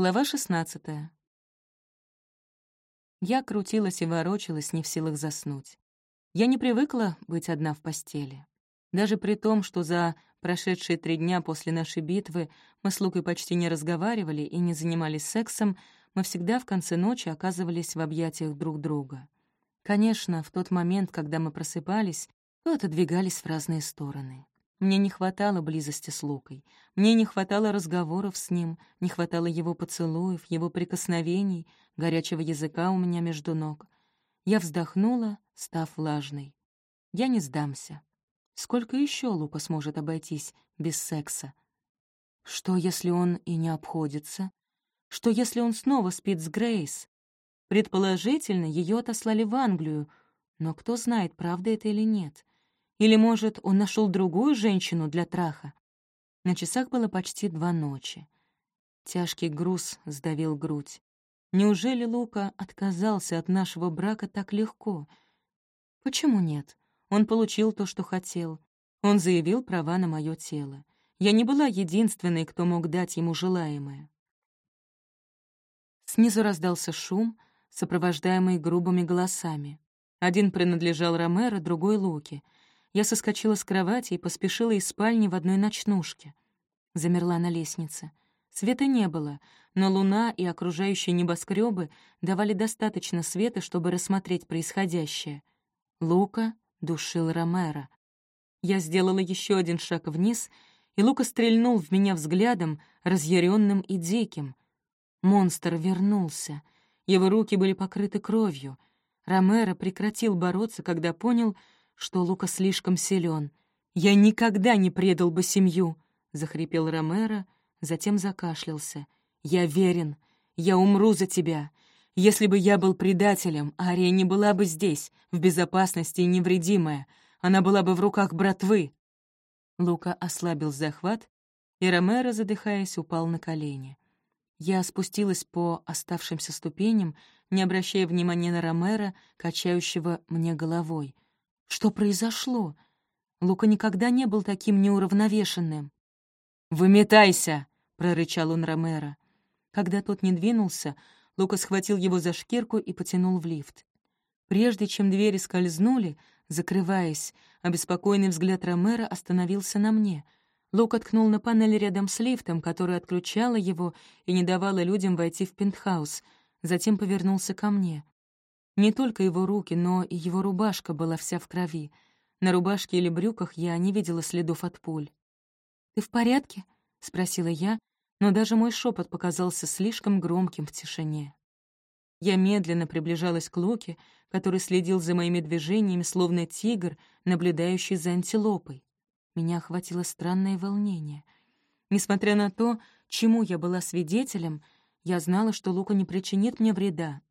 Глава 16. Я крутилась и ворочалась, не в силах заснуть. Я не привыкла быть одна в постели. Даже при том, что за прошедшие три дня после нашей битвы мы с Лукой почти не разговаривали и не занимались сексом, мы всегда в конце ночи оказывались в объятиях друг друга. Конечно, в тот момент, когда мы просыпались, то отодвигались в разные стороны. Мне не хватало близости с Лукой, мне не хватало разговоров с ним, не хватало его поцелуев, его прикосновений, горячего языка у меня между ног. Я вздохнула, став влажной. Я не сдамся. Сколько еще Лука сможет обойтись без секса? Что, если он и не обходится? Что, если он снова спит с Грейс? Предположительно, ее отослали в Англию, но кто знает, правда это или нет. Или, может, он нашел другую женщину для траха? На часах было почти два ночи. Тяжкий груз сдавил грудь. Неужели Лука отказался от нашего брака так легко? Почему нет? Он получил то, что хотел. Он заявил права на мое тело. Я не была единственной, кто мог дать ему желаемое. Снизу раздался шум, сопровождаемый грубыми голосами. Один принадлежал Ромеро, другой — Луке — я соскочила с кровати и поспешила из спальни в одной ночнушке. Замерла на лестнице. Света не было, но луна и окружающие небоскребы давали достаточно света, чтобы рассмотреть происходящее. Лука душил Ромеро. Я сделала еще один шаг вниз, и Лука стрельнул в меня взглядом, разъяренным и диким. Монстр вернулся. Его руки были покрыты кровью. Ромеро прекратил бороться, когда понял, что Лука слишком силен. «Я никогда не предал бы семью!» — захрипел Ромеро, затем закашлялся. «Я верен. Я умру за тебя. Если бы я был предателем, Ария не была бы здесь, в безопасности и невредимая. Она была бы в руках братвы». Лука ослабил захват, и Ромеро, задыхаясь, упал на колени. Я спустилась по оставшимся ступеням, не обращая внимания на Ромеро, качающего мне головой — что произошло? Лука никогда не был таким неуравновешенным. «Выметайся!» — прорычал он Ромеро. Когда тот не двинулся, Лука схватил его за шкирку и потянул в лифт. Прежде чем двери скользнули, закрываясь, обеспокоенный взгляд Ромеро остановился на мне. Лука ткнул на панель рядом с лифтом, которая отключала его и не давала людям войти в пентхаус, затем повернулся ко мне. Не только его руки, но и его рубашка была вся в крови. На рубашке или брюках я не видела следов от пуль. «Ты в порядке?» — спросила я, но даже мой шепот показался слишком громким в тишине. Я медленно приближалась к Луке, который следил за моими движениями, словно тигр, наблюдающий за антилопой. Меня охватило странное волнение. Несмотря на то, чему я была свидетелем, я знала, что Лука не причинит мне вреда,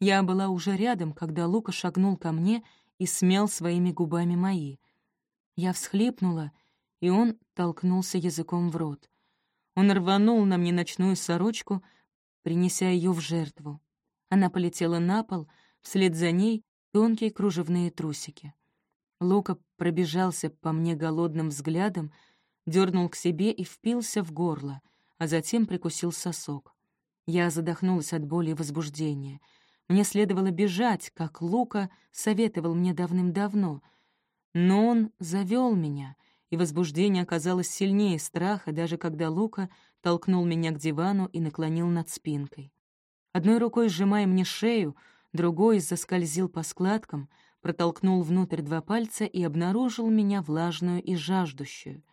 я была уже рядом, когда Лука шагнул ко мне и смял своими губами мои. Я всхлипнула, и он толкнулся языком в рот. Он рванул на мне ночную сорочку, принеся ее в жертву. Она полетела на пол, вслед за ней тонкие кружевные трусики. Лука пробежался по мне голодным взглядом, дернул к себе и впился в горло, а затем прикусил сосок. Я задохнулась от боли и возбуждения — мне следовало бежать, как Лука советовал мне давным-давно. Но он завел меня, и возбуждение оказалось сильнее страха, даже когда Лука толкнул меня к дивану и наклонил над спинкой. Одной рукой сжимая мне шею, другой заскользил по складкам, протолкнул внутрь два пальца и обнаружил меня влажную и жаждущую.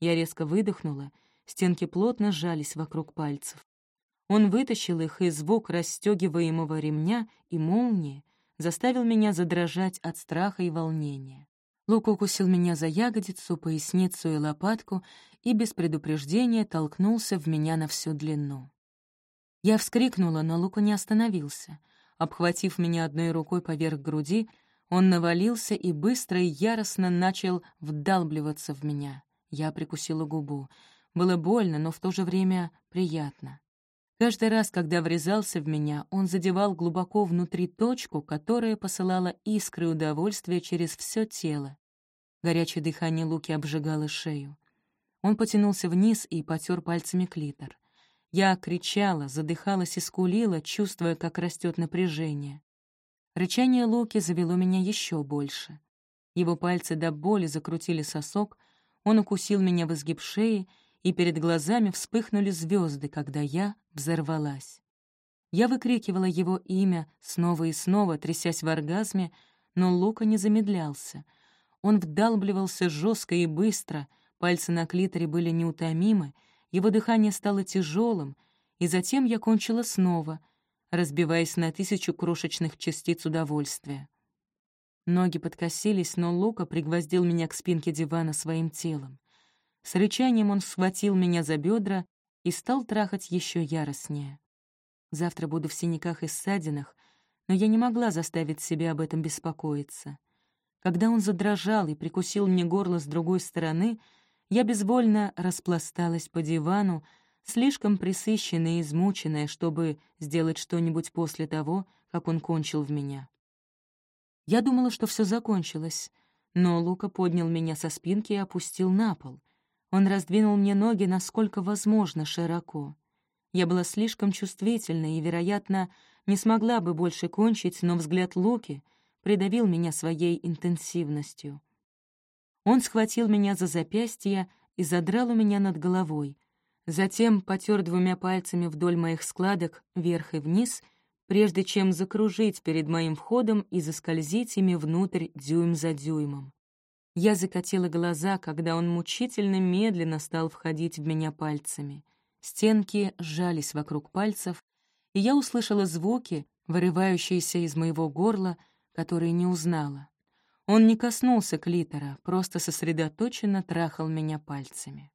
Я резко выдохнула, стенки плотно сжались вокруг пальцев. Он вытащил их, и звук расстегиваемого ремня и молнии заставил меня задрожать от страха и волнения. Лук укусил меня за ягодицу, поясницу и лопатку и без предупреждения толкнулся в меня на всю длину. Я вскрикнула, но Лука не остановился. Обхватив меня одной рукой поверх груди, он навалился и быстро и яростно начал вдалбливаться в меня. Я прикусила губу. Было больно, но в то же время приятно. Каждый раз, когда врезался в меня, он задевал глубоко внутри точку, которая посылала искры удовольствия через все тело. Горячее дыхание Луки обжигало шею. Он потянулся вниз и потер пальцами клитор. Я кричала, задыхалась и скулила, чувствуя, как растет напряжение. Рычание Луки завело меня еще больше. Его пальцы до боли закрутили сосок, он укусил меня в изгиб шеи, и перед глазами вспыхнули звезды, когда я взорвалась. Я выкрикивала его имя снова и снова, трясясь в оргазме, но Лука не замедлялся. Он вдалбливался жестко и быстро, пальцы на клиторе были неутомимы, его дыхание стало тяжелым, и затем я кончила снова, разбиваясь на тысячу крошечных частиц удовольствия. Ноги подкосились, но Лука пригвоздил меня к спинке дивана своим телом. С рычанием он схватил меня за бедра и стал трахать еще яростнее. Завтра буду в синяках и ссадинах, но я не могла заставить себя об этом беспокоиться. Когда он задрожал и прикусил мне горло с другой стороны, я безвольно распласталась по дивану, слишком присыщенная и измученная, чтобы сделать что-нибудь после того, как он кончил в меня. Я думала, что все закончилось, но Лука поднял меня со спинки и опустил на пол. Он раздвинул мне ноги, насколько возможно, широко. Я была слишком чувствительна и, вероятно, не смогла бы больше кончить, но взгляд Луки придавил меня своей интенсивностью. Он схватил меня за запястье и задрал у меня над головой. Затем потер двумя пальцами вдоль моих складок вверх и вниз, прежде чем закружить перед моим входом и заскользить ими внутрь дюйм за дюймом. Я закатила глаза, когда он мучительно медленно стал входить в меня пальцами. Стенки сжались вокруг пальцев, и я услышала звуки, вырывающиеся из моего горла, которые не узнала. Он не коснулся клитора, просто сосредоточенно трахал меня пальцами.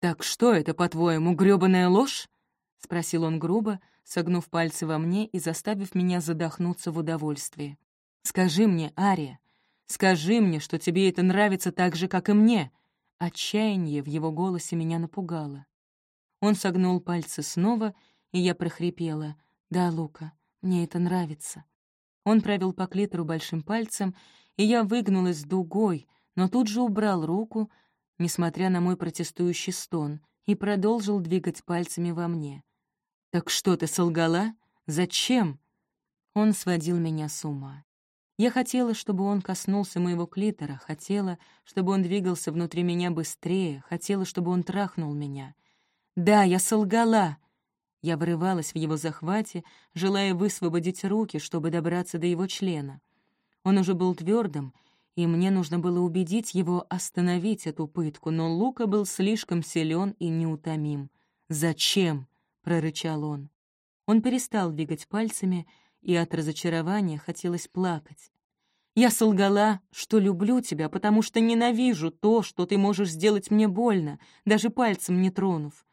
«Так что это, по-твоему, грёбаная ложь?» — спросил он грубо, согнув пальцы во мне и заставив меня задохнуться в удовольствии. «Скажи мне, Ария, скажи мне, что тебе это нравится так же, как и мне!» Отчаяние в его голосе меня напугало. Он согнул пальцы снова, и я прохрипела. «Да, Лука, мне это нравится». Он провел по клитору большим пальцем, и я выгнулась дугой, но тут же убрал руку, несмотря на мой протестующий стон, и продолжил двигать пальцами во мне. «Так что ты солгала? Зачем?» Он сводил меня с ума. Я хотела, чтобы он коснулся моего клитора, хотела, чтобы он двигался внутри меня быстрее, хотела, чтобы он трахнул меня. Да, я солгала. Я вырывалась в его захвате, желая высвободить руки, чтобы добраться до его члена. Он уже был твердым, и мне нужно было убедить его остановить эту пытку, но Лука был слишком силен и неутомим. «Зачем?» — прорычал он. Он перестал двигать пальцами, и от разочарования хотелось плакать. «Я солгала, что люблю тебя, потому что ненавижу то, что ты можешь сделать мне больно, даже пальцем не тронув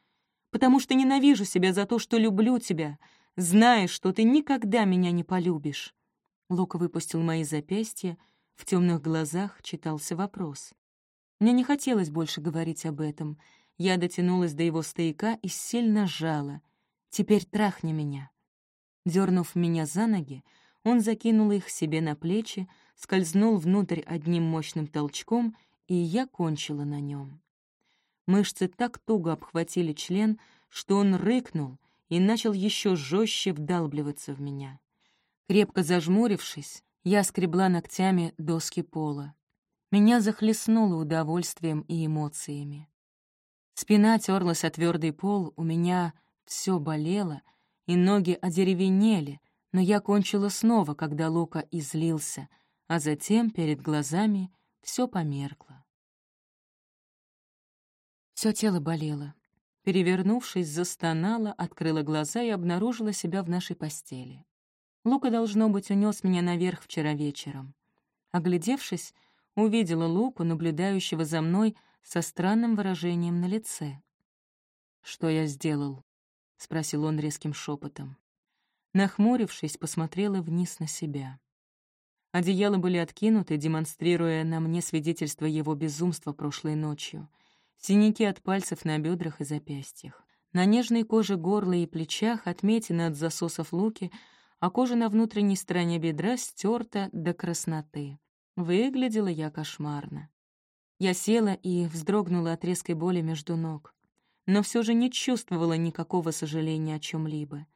потому что ненавижу себя за то, что люблю тебя, зная, что ты никогда меня не полюбишь». Лука выпустил мои запястья, в темных глазах читался вопрос. Мне не хотелось больше говорить об этом. Я дотянулась до его стояка и сильно сжала. «Теперь трахни меня». Дернув меня за ноги, он закинул их себе на плечи, скользнул внутрь одним мощным толчком, и я кончила на нем. Мышцы так туго обхватили член, что он рыкнул и начал еще жестче вдалбливаться в меня. Крепко зажмурившись, я скребла ногтями доски пола. Меня захлестнуло удовольствием и эмоциями. Спина терлась о твердый пол, у меня все болело, и ноги одеревенели, но я кончила снова, когда Лука излился, а затем перед глазами все померкло. Все тело болело. Перевернувшись, застонала, открыла глаза и обнаружила себя в нашей постели. Лука, должно быть, унес меня наверх вчера вечером. Оглядевшись, увидела Луку, наблюдающего за мной со странным выражением на лице. «Что я сделал?» — спросил он резким шепотом. Нахмурившись, посмотрела вниз на себя. Одеяла были откинуты, демонстрируя на мне свидетельство его безумства прошлой ночью — Синяки от пальцев на бедрах и запястьях. На нежной коже горла и плечах отметины от засосов луки, а кожа на внутренней стороне бедра стерта до красноты. Выглядела я кошмарно. Я села и вздрогнула от резкой боли между ног. Но все же не чувствовала никакого сожаления о чем либо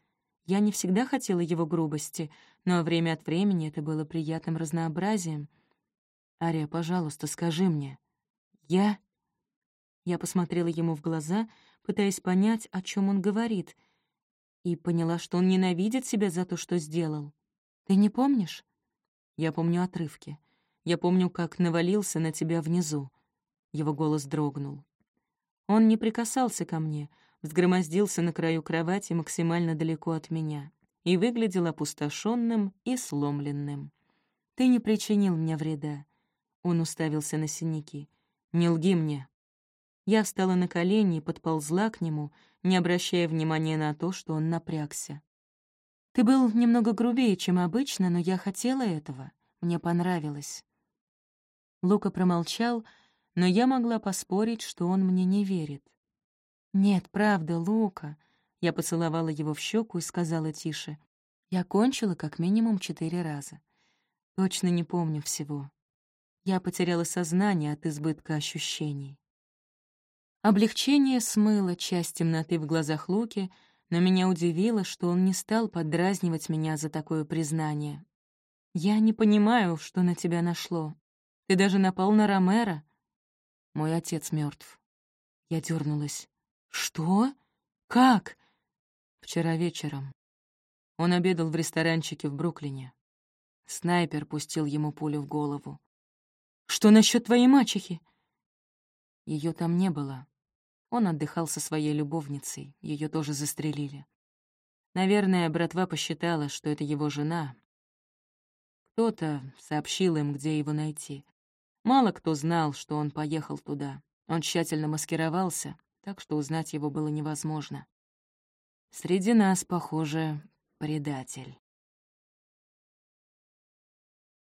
Я не всегда хотела его грубости, но время от времени это было приятным разнообразием. «Ария, пожалуйста, скажи мне. Я...» Я посмотрела ему в глаза, пытаясь понять, о чем он говорит, и поняла, что он ненавидит себя за то, что сделал. «Ты не помнишь?» «Я помню отрывки. Я помню, как навалился на тебя внизу». Его голос дрогнул. Он не прикасался ко мне, взгромоздился на краю кровати максимально далеко от меня и выглядел опустошенным и сломленным. «Ты не причинил мне вреда». Он уставился на синяки. «Не лги мне». Я встала на колени и подползла к нему, не обращая внимания на то, что он напрягся. «Ты был немного грубее, чем обычно, но я хотела этого. Мне понравилось». Лука промолчал, но я могла поспорить, что он мне не верит. «Нет, правда, Лука», — я поцеловала его в щеку и сказала тише. «Я кончила как минимум четыре раза. Точно не помню всего. Я потеряла сознание от избытка ощущений». Облегчение смыло часть темноты в глазах Луки, но меня удивило, что он не стал поддразнивать меня за такое признание. «Я не понимаю, что на тебя нашло. Ты даже напал на Ромера. Мой отец мертв. Я дернулась. «Что? Как?» Вчера вечером. Он обедал в ресторанчике в Бруклине. Снайпер пустил ему пулю в голову. «Что насчет твоей мачехи?» Ее там не было. Он отдыхал со своей любовницей, ее тоже застрелили. Наверное, братва посчитала, что это его жена. Кто-то сообщил им, где его найти. Мало кто знал, что он поехал туда. Он тщательно маскировался, так что узнать его было невозможно. Среди нас, похоже, предатель.